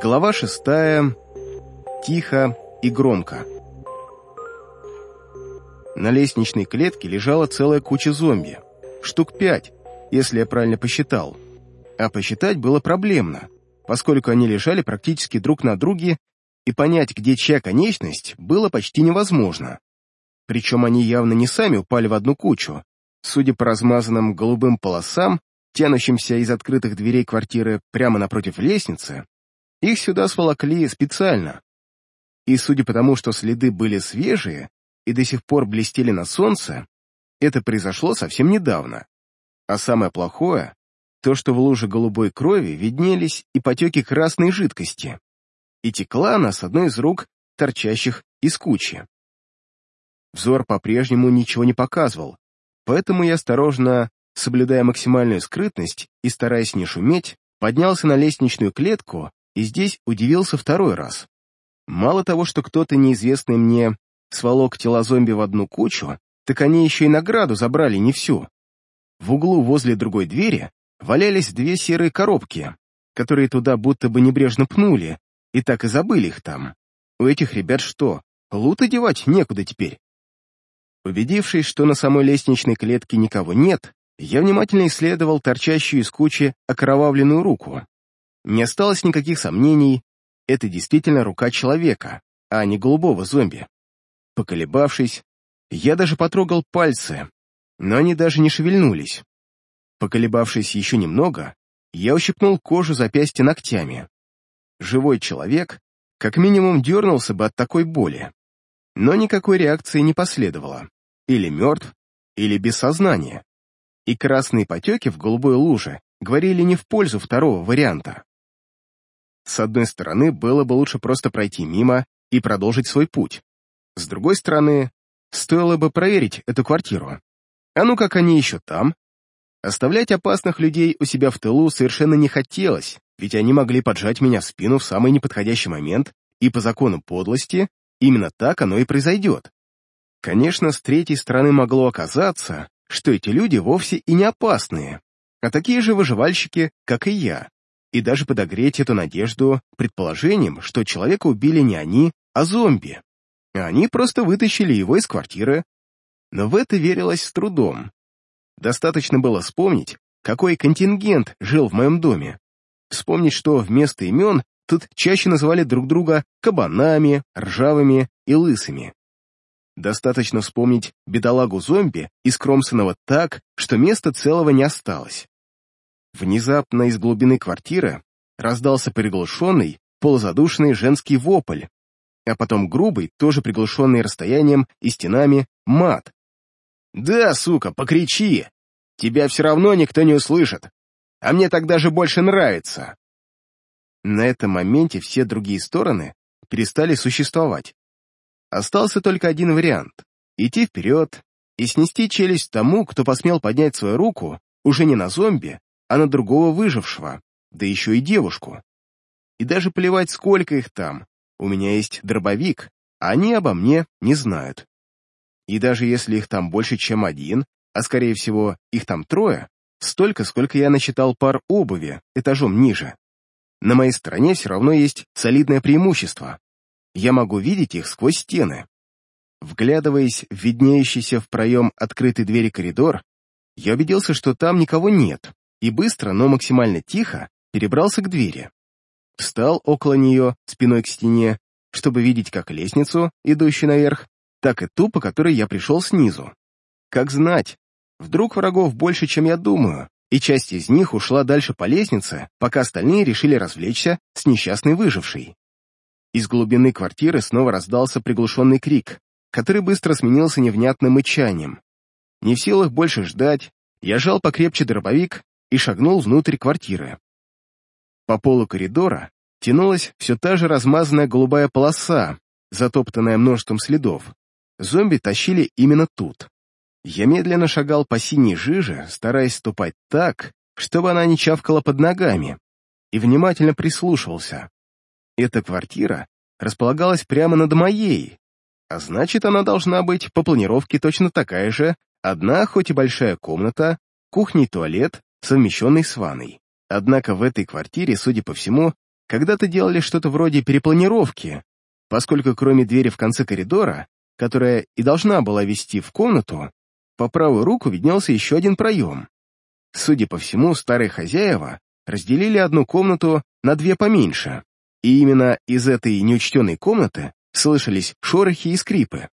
Глава шестая. Тихо и громко. На лестничной клетке лежала целая куча зомби. Штук пять, если я правильно посчитал. А посчитать было проблемно, поскольку они лежали практически друг на друге, и понять, где чья конечность, было почти невозможно. Причем они явно не сами упали в одну кучу. Судя по размазанным голубым полосам, тянущимся из открытых дверей квартиры прямо напротив лестницы, их сюда сволокли специально. И судя по тому, что следы были свежие и до сих пор блестели на солнце, это произошло совсем недавно. А самое плохое — то, что в луже голубой крови виднелись и потеки красной жидкости. И текла она с одной из рук, торчащих из кучи. Взор по-прежнему ничего не показывал, поэтому я осторожно, соблюдая максимальную скрытность и стараясь не шуметь, поднялся на лестничную клетку и здесь удивился второй раз. Мало того, что кто-то неизвестный мне сволок тела зомби в одну кучу, так они еще и награду забрали не всю. В углу возле другой двери валялись две серые коробки, которые туда будто бы небрежно пнули, и так и забыли их там. У этих ребят что, лут одевать некуда теперь? Убедившись, что на самой лестничной клетке никого нет, я внимательно исследовал торчащую из кучи окровавленную руку. Не осталось никаких сомнений, это действительно рука человека, а не голубого зомби. Поколебавшись, я даже потрогал пальцы, но они даже не шевельнулись. Поколебавшись еще немного, я ущипнул кожу запястья ногтями. Живой человек как минимум дернулся бы от такой боли. Но никакой реакции не последовало. Или мертв, или без сознания. И красные потеки в голубой луже говорили не в пользу второго варианта. С одной стороны, было бы лучше просто пройти мимо и продолжить свой путь. С другой стороны, стоило бы проверить эту квартиру. А ну как они еще там? Оставлять опасных людей у себя в тылу совершенно не хотелось, ведь они могли поджать меня в спину в самый неподходящий момент, и по закону подлости именно так оно и произойдет. Конечно, с третьей стороны могло оказаться, что эти люди вовсе и не опасные, а такие же выживальщики, как и я и даже подогреть эту надежду предположением, что человека убили не они, а зомби. Они просто вытащили его из квартиры. Но в это верилось с трудом. Достаточно было вспомнить, какой контингент жил в моем доме. Вспомнить, что вместо имен тут чаще называли друг друга кабанами, ржавыми и лысыми. Достаточно вспомнить бедолагу-зомби из Кромсонова так, что места целого не осталось. Внезапно из глубины квартиры раздался приглушенный, полузадушенный женский вопль, а потом грубый, тоже приглушенный расстоянием и стенами, мат. «Да, сука, покричи! Тебя все равно никто не услышит, а мне так даже больше нравится!» На этом моменте все другие стороны перестали существовать. Остался только один вариант — идти вперед и снести челюсть тому, кто посмел поднять свою руку уже не на зомби, а на другого выжившего, да еще и девушку. И даже плевать, сколько их там, у меня есть дробовик, а они обо мне не знают. И даже если их там больше, чем один, а скорее всего их там трое, столько, сколько я насчитал пар обуви этажом ниже. На моей стороне все равно есть солидное преимущество. Я могу видеть их сквозь стены. Вглядываясь в виднеющийся в проем открытой двери коридор, я убедился, что там никого нет, и быстро, но максимально тихо перебрался к двери. Встал около нее, спиной к стене, чтобы видеть как лестницу, идущую наверх, так и ту, по которой я пришел снизу. Как знать, вдруг врагов больше, чем я думаю, и часть из них ушла дальше по лестнице, пока остальные решили развлечься с несчастной выжившей. Из глубины квартиры снова раздался приглушенный крик, который быстро сменился невнятным мычанием. Не в силах больше ждать, я жал покрепче дробовик и шагнул внутрь квартиры. По полу коридора тянулась все та же размазанная голубая полоса, затоптанная множеством следов. Зомби тащили именно тут. Я медленно шагал по синей жиже, стараясь ступать так, чтобы она не чавкала под ногами, и внимательно прислушивался. Эта квартира располагалась прямо над моей, а значит, она должна быть по планировке точно такая же, одна, хоть и большая комната, кухня и туалет, совмещенный с ванной. Однако в этой квартире, судя по всему, когда-то делали что-то вроде перепланировки, поскольку кроме двери в конце коридора, которая и должна была вести в комнату, по правую руку виднелся еще один проем. Судя по всему, старые хозяева разделили одну комнату на две поменьше, и именно из этой неучтенной комнаты слышались шорохи и скрипы.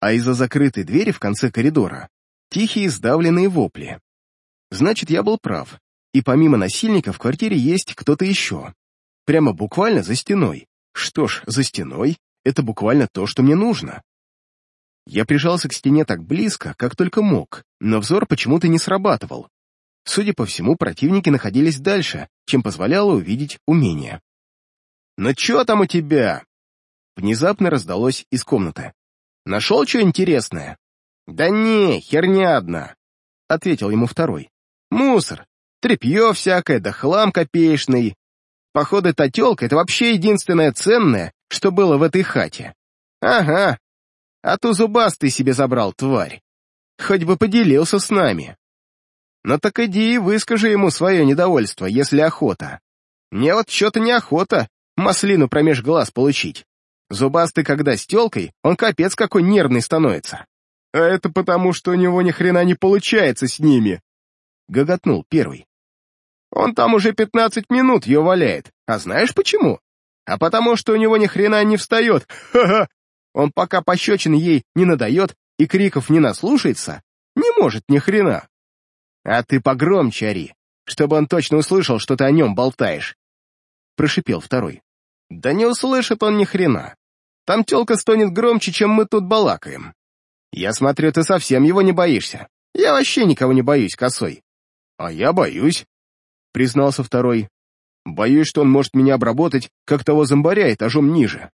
А из-за закрытой двери в конце коридора тихие сдавленные вопли. Значит, я был прав, и помимо насильника в квартире есть кто-то еще. Прямо буквально за стеной. Что ж, за стеной — это буквально то, что мне нужно. Я прижался к стене так близко, как только мог, но взор почему-то не срабатывал. Судя по всему, противники находились дальше, чем позволяло увидеть умение. «Ну чё там у тебя?» Внезапно раздалось из комнаты. «Нашел что интересное?» «Да не, херня одна», — ответил ему второй. «Мусор, тряпье всякое, да хлам копеечный. Походу, эта тёлка — это вообще единственное ценное, что было в этой хате. Ага, а ту зубастый себе забрал, тварь. Хоть бы поделился с нами. Но так иди и выскажи ему свое недовольство, если охота. Мне вот что-то неохота маслину промеж глаз получить. Зубастый, когда с тёлкой, он капец какой нервный становится. А это потому, что у него ни хрена не получается с ними. Гоготнул первый. Он там уже пятнадцать минут ее валяет. А знаешь почему? А потому, что у него ни хрена не встает. Ха-ха! Он пока пощечин ей не надает и криков не наслушается, не может ни хрена. А ты погромче ори, чтобы он точно услышал, что ты о нем болтаешь. Прошипел второй. Да не услышит он ни хрена. Там тёлка стонет громче, чем мы тут балакаем. Я смотрю, ты совсем его не боишься. Я вообще никого не боюсь, косой. А я боюсь, признался второй. Боюсь, что он может меня обработать, как того зомбаря этажом ниже.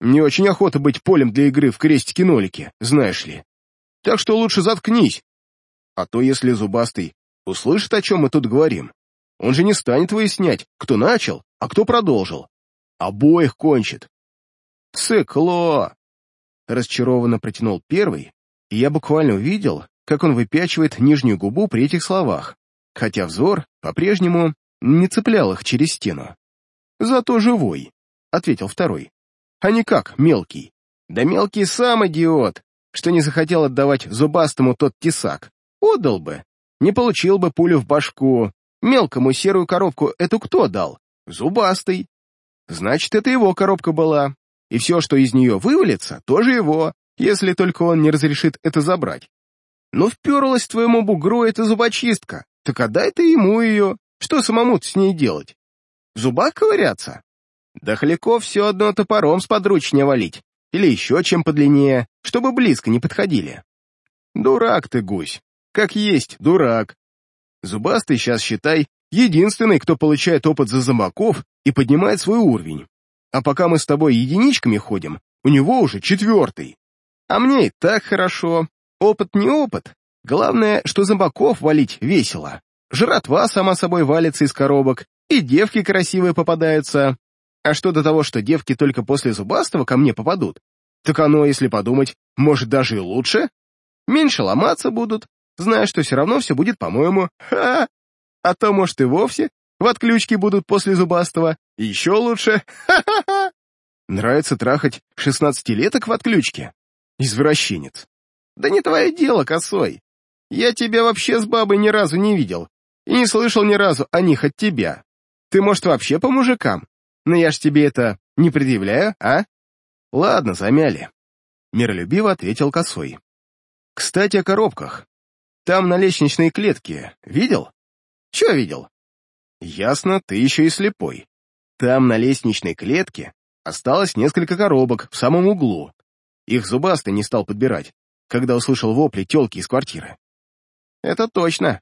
Не очень охота быть полем для игры в крестики-нолики, знаешь ли. Так что лучше заткнись. А то, если Зубастый услышит, о чем мы тут говорим, он же не станет выяснять, кто начал, а кто продолжил. Обоих кончит. Цикло! Расчарованно протянул первый, и я буквально увидел, как он выпячивает нижнюю губу при этих словах, хотя взор по-прежнему не цеплял их через стену. «Зато живой», — ответил второй. «А не как мелкий. Да мелкий сам идиот, что не захотел отдавать зубастому тот тесак. Отдал бы, не получил бы пулю в башку. Мелкому серую коробку эту кто дал? Зубастый. Значит, это его коробка была. И все, что из нее вывалится, тоже его, если только он не разрешит это забрать. Но вперлась твоему бугру эта зубочистка, так отдай ты ему ее. Что самому с ней делать? В зубах ковыряться? Да хляко все одно топором с подручнее валить, или еще чем подлиннее, чтобы близко не подходили. Дурак ты, гусь, как есть дурак. Зубастый сейчас, считай, единственный, кто получает опыт за зомбаков и поднимает свой уровень. А пока мы с тобой единичками ходим, у него уже четвертый. А мне и так хорошо. Опыт не опыт. Главное, что зомбаков валить весело. Жратва сама собой валится из коробок, и девки красивые попадаются. А что до того, что девки только после зубастого ко мне попадут, так оно, если подумать, может даже и лучше. Меньше ломаться будут, зная, что все равно все будет по-моему. Ха! А то, может, и вовсе в отключке будут после зубастого. Еще лучше. Ха-ха-ха! Нравится трахать шестнадцатилеток в отключке? Извращенец. Да не твое дело, косой. Я тебя вообще с бабой ни разу не видел, и не слышал ни разу о них от тебя. Ты, может, вообще по мужикам? Но я ж тебе это не предъявляю, а? Ладно, замяли. Миролюбиво ответил косой. Кстати, о коробках. Там на лестничной клетке. Видел? Че видел? Ясно, ты еще и слепой. Там на лестничной клетке осталось несколько коробок в самом углу. Их зубастый не стал подбирать, когда услышал вопли телки из квартиры. Это точно.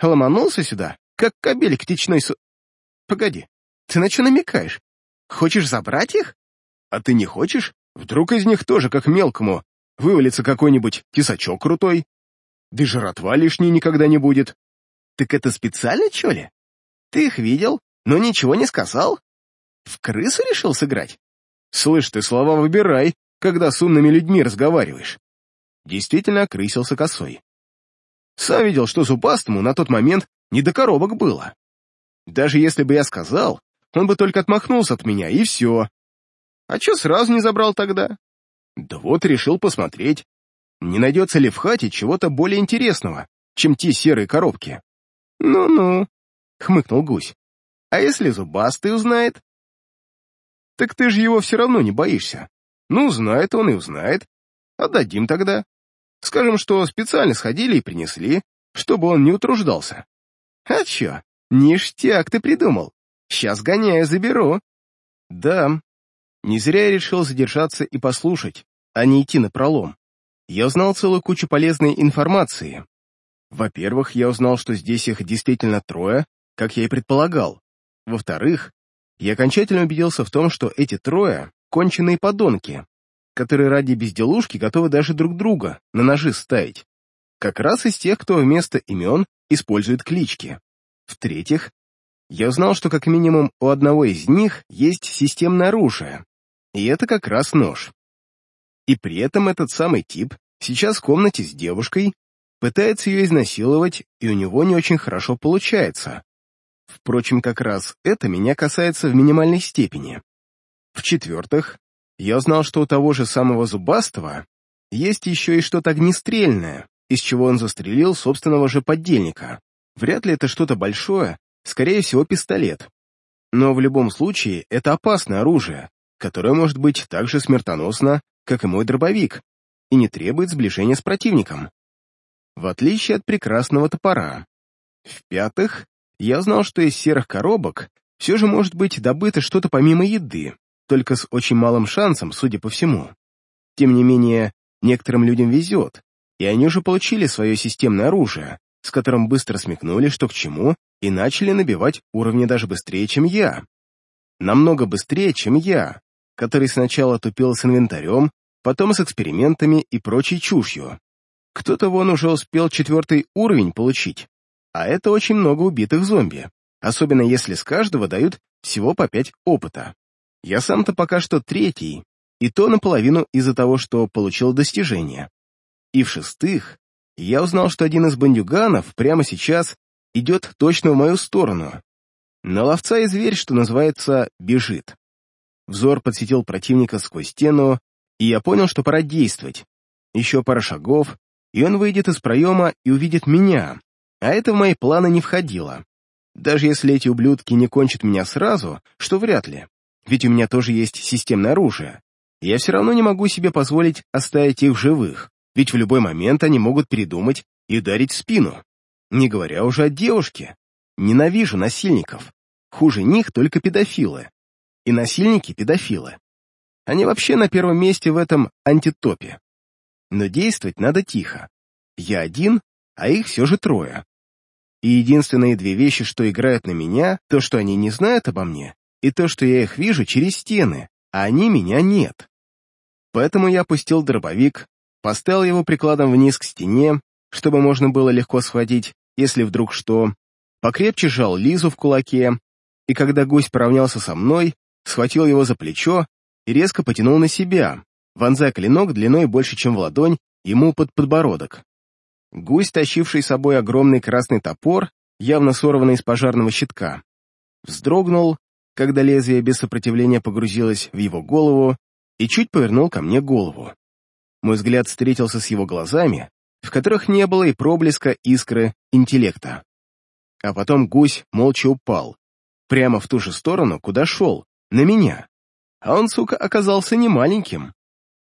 Ломанулся сюда, как кабель к течной су... Погоди, ты на что намекаешь? Хочешь забрать их? А ты не хочешь? Вдруг из них тоже, как мелкому, вывалится какой-нибудь тесачок крутой? Да и жратва лишней никогда не будет. Так это специально, чё ли? Ты их видел, но ничего не сказал? В крысу решил сыграть? Слышь, ты слова выбирай, когда с умными людьми разговариваешь. Действительно окрысился косой. Сам видел, что зубастому на тот момент не до коробок было. Даже если бы я сказал, он бы только отмахнулся от меня, и все. А че сразу не забрал тогда? Да вот решил посмотреть, не найдется ли в хате чего-то более интересного, чем те серые коробки. «Ну-ну», — хмыкнул гусь. «А если зубастый узнает?» «Так ты же его все равно не боишься. Ну, узнает он и узнает. Отдадим тогда. Скажем, что специально сходили и принесли, чтобы он не утруждался». «А чё, ништяк ты придумал. Сейчас гоняю, заберу». «Да, не зря я решил задержаться и послушать, а не идти на пролом. Я узнал целую кучу полезной информации. Во-первых, я узнал, что здесь их действительно трое, как я и предполагал. Во-вторых, я окончательно убедился в том, что эти трое — конченые подонки, которые ради безделушки готовы даже друг друга на ножи ставить. Как раз из тех, кто вместо имен использует клички. В-третьих, я узнал, что как минимум у одного из них есть системное оружие, и это как раз нож. И при этом этот самый тип сейчас в комнате с девушкой, пытается ее изнасиловать, и у него не очень хорошо получается. Впрочем, как раз это меня касается в минимальной степени. В-четвертых, я узнал, что у того же самого Зубастого есть еще и что-то огнестрельное, из чего он застрелил собственного же поддельника. Вряд ли это что-то большое, скорее всего, пистолет. Но в любом случае это опасное оружие, которое может быть так же смертоносно, как и мой дробовик, и не требует сближения с противником. В отличие от прекрасного топора. В-пятых, я знал, что из серых коробок все же может быть добыто что-то помимо еды, только с очень малым шансом, судя по всему. Тем не менее, некоторым людям везет, и они уже получили свое системное оружие, с которым быстро смекнули, что к чему, и начали набивать уровни даже быстрее, чем я. Намного быстрее, чем я, который сначала тупил с инвентарем, потом с экспериментами и прочей чушью. Кто-то вон уже успел четвертый уровень получить, а это очень много убитых зомби, особенно если с каждого дают всего по пять опыта. Я сам-то пока что третий, и то наполовину из-за того, что получил достижение. И в-шестых, я узнал, что один из бандюганов прямо сейчас идет точно в мою сторону. На ловца и зверь, что называется, бежит. Взор подсветил противника сквозь стену, и я понял, что пора действовать. Еще пара шагов, и он выйдет из проема и увидит меня, а это в мои планы не входило. Даже если эти ублюдки не кончат меня сразу, что вряд ли, ведь у меня тоже есть системное оружие, я все равно не могу себе позволить оставить их живых, ведь в любой момент они могут передумать и ударить в спину. Не говоря уже о девушке. Ненавижу насильников. Хуже них только педофилы и насильники-педофилы. Они вообще на первом месте в этом антитопе. Но действовать надо тихо. Я один, а их все же трое. И единственные две вещи, что играют на меня, то, что они не знают обо мне, и то, что я их вижу через стены, а они меня нет. Поэтому я опустил дробовик, поставил его прикладом вниз к стене, чтобы можно было легко схватить, если вдруг что, покрепче сжал Лизу в кулаке, и когда гусь поравнялся со мной, схватил его за плечо и резко потянул на себя, вонзая клинок длиной больше, чем в ладонь, ему под подбородок. Гусь, тащивший с собой огромный красный топор, явно сорванный из пожарного щитка, вздрогнул, когда лезвие без сопротивления погрузилось в его голову и чуть повернул ко мне голову. Мой взгляд встретился с его глазами, в которых не было и проблеска искры интеллекта. А потом гусь молча упал, прямо в ту же сторону, куда шел, на меня. А он, сука, оказался не маленьким.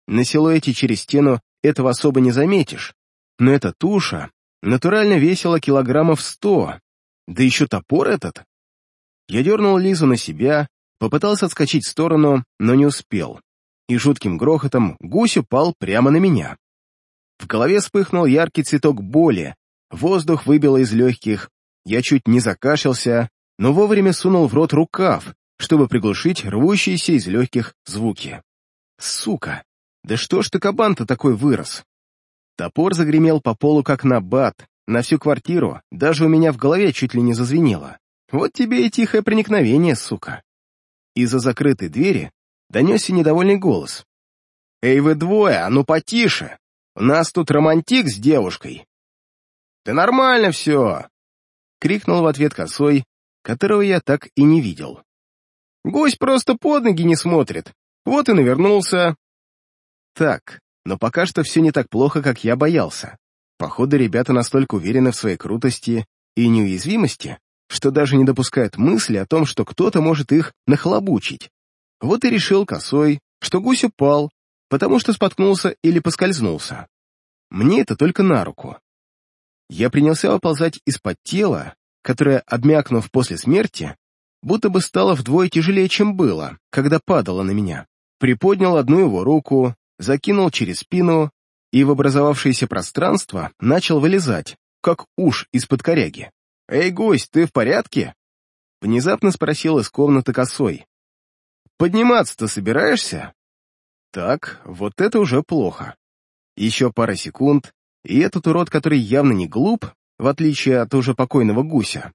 На силуэте через стену этого особо не заметишь, но эта туша натурально весила килограммов сто, да еще топор этот. Я дернул Лизу на себя, попытался отскочить в сторону, но не успел, и жутким грохотом гусь упал прямо на меня. В голове вспыхнул яркий цветок боли, воздух выбило из легких, я чуть не закашлялся, но вовремя сунул в рот рукав, чтобы приглушить рвущиеся из легких звуки. Сука! Да что ж ты кабан-то такой вырос? Топор загремел по полу как на бат, на всю квартиру, даже у меня в голове чуть ли не зазвенело. Вот тебе и тихое проникновение, сука. Из-за закрытой двери донесся недовольный голос. «Эй, вы двое, а ну потише! У нас тут романтик с девушкой!» «Да нормально все!» — крикнул в ответ косой, которого я так и не видел. Гусь просто под ноги не смотрит. Вот и навернулся. Так, но пока что все не так плохо, как я боялся. Походу, ребята настолько уверены в своей крутости и неуязвимости, что даже не допускают мысли о том, что кто-то может их нахлобучить. Вот и решил косой, что гусь упал, потому что споткнулся или поскользнулся. Мне это только на руку. Я принялся оползать из-под тела, которое, обмякнув после смерти, будто бы стало вдвое тяжелее, чем было, когда падало на меня. Приподнял одну его руку, закинул через спину и в образовавшееся пространство начал вылезать, как уж из-под коряги. «Эй, гость, ты в порядке?» Внезапно спросил из комнаты косой. «Подниматься-то собираешься?» Так, вот это уже плохо. Еще пара секунд, и этот урод, который явно не глуп, в отличие от уже покойного гуся,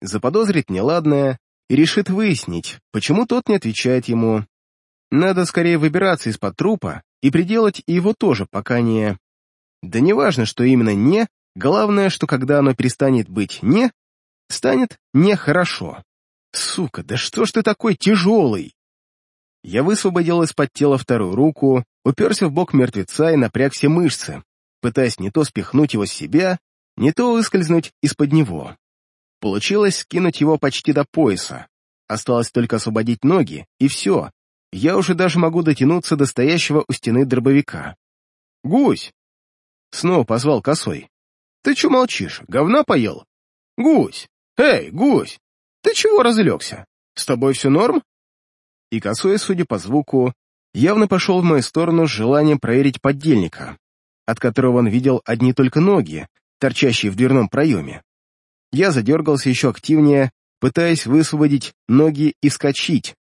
заподозрит неладное и решит выяснить, почему тот не отвечает ему. Надо скорее выбираться из-под трупа и приделать его тоже, пока не... Да не важно, что именно «не», главное, что когда оно перестанет быть «не», станет «нехорошо». Сука, да что ж ты такой тяжелый? Я высвободил из-под тела вторую руку, уперся в бок мертвеца и напряг все мышцы, пытаясь не то спихнуть его с себя, не то выскользнуть из-под него. Получилось скинуть его почти до пояса. Осталось только освободить ноги, и все. Я уже даже могу дотянуться до стоящего у стены дробовика. «Гусь!» Снова позвал косой. «Ты че молчишь? Говна поел?» «Гусь! Эй, гусь! Ты чего разлегся? С тобой все норм?» И косой, судя по звуку, явно пошел в мою сторону с желанием проверить поддельника, от которого он видел одни только ноги, торчащие в дверном проеме. Я задергался еще активнее, пытаясь высвободить ноги и вскочить,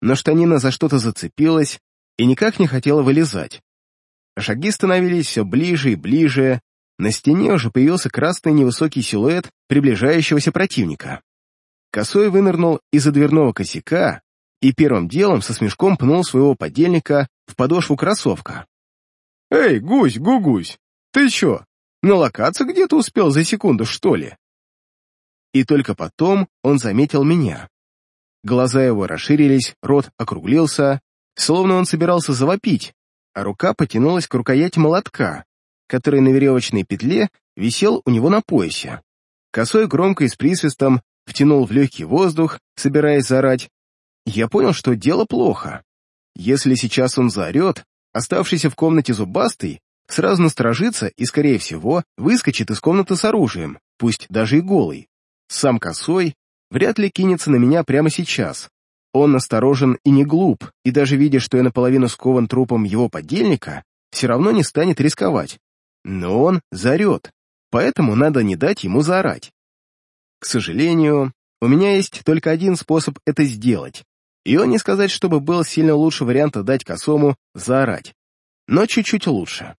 но штанина за что-то зацепилась и никак не хотела вылезать. Шаги становились все ближе и ближе, на стене уже появился красный невысокий силуэт приближающегося противника. Косой вынырнул из-за дверного косяка и первым делом со смешком пнул своего подельника в подошву кроссовка. «Эй, гусь, гугусь, ты чё, налокаться где-то успел за секунду, что ли?» И только потом он заметил меня. Глаза его расширились, рот округлился, словно он собирался завопить, а рука потянулась к рукояти молотка, который на веревочной петле висел у него на поясе. Косой громко и с присвистом втянул в легкий воздух, собираясь заорать. Я понял, что дело плохо. Если сейчас он заорет, оставшийся в комнате зубастый сразу насторожится и, скорее всего, выскочит из комнаты с оружием, пусть даже и голый. Сам косой вряд ли кинется на меня прямо сейчас. Он насторожен и не глуп, и даже видя, что я наполовину скован трупом его подельника, все равно не станет рисковать. Но он заорет, поэтому надо не дать ему заорать. К сожалению, у меня есть только один способ это сделать, и он не сказать, чтобы был сильно лучше варианта дать косому заорать, но чуть-чуть лучше.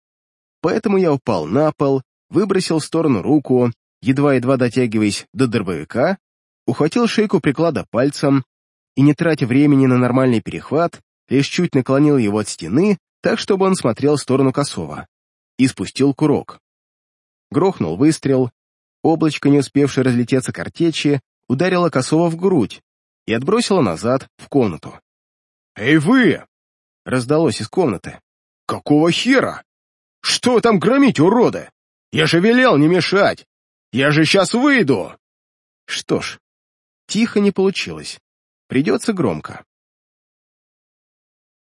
Поэтому я упал на пол, выбросил в сторону руку, едва-едва дотягиваясь до дробовика, ухватил шейку приклада пальцем и, не тратя времени на нормальный перехват, лишь чуть наклонил его от стены, так, чтобы он смотрел в сторону косого и спустил курок. Грохнул выстрел, облачко, не успевшее разлететься картечи, ударило косого в грудь и отбросило назад в комнату. «Эй вы!» — раздалось из комнаты. «Какого хера? Что там громить, уроды? Я же велел не мешать! Я же сейчас выйду!» Что ж, тихо не получилось. Придется громко.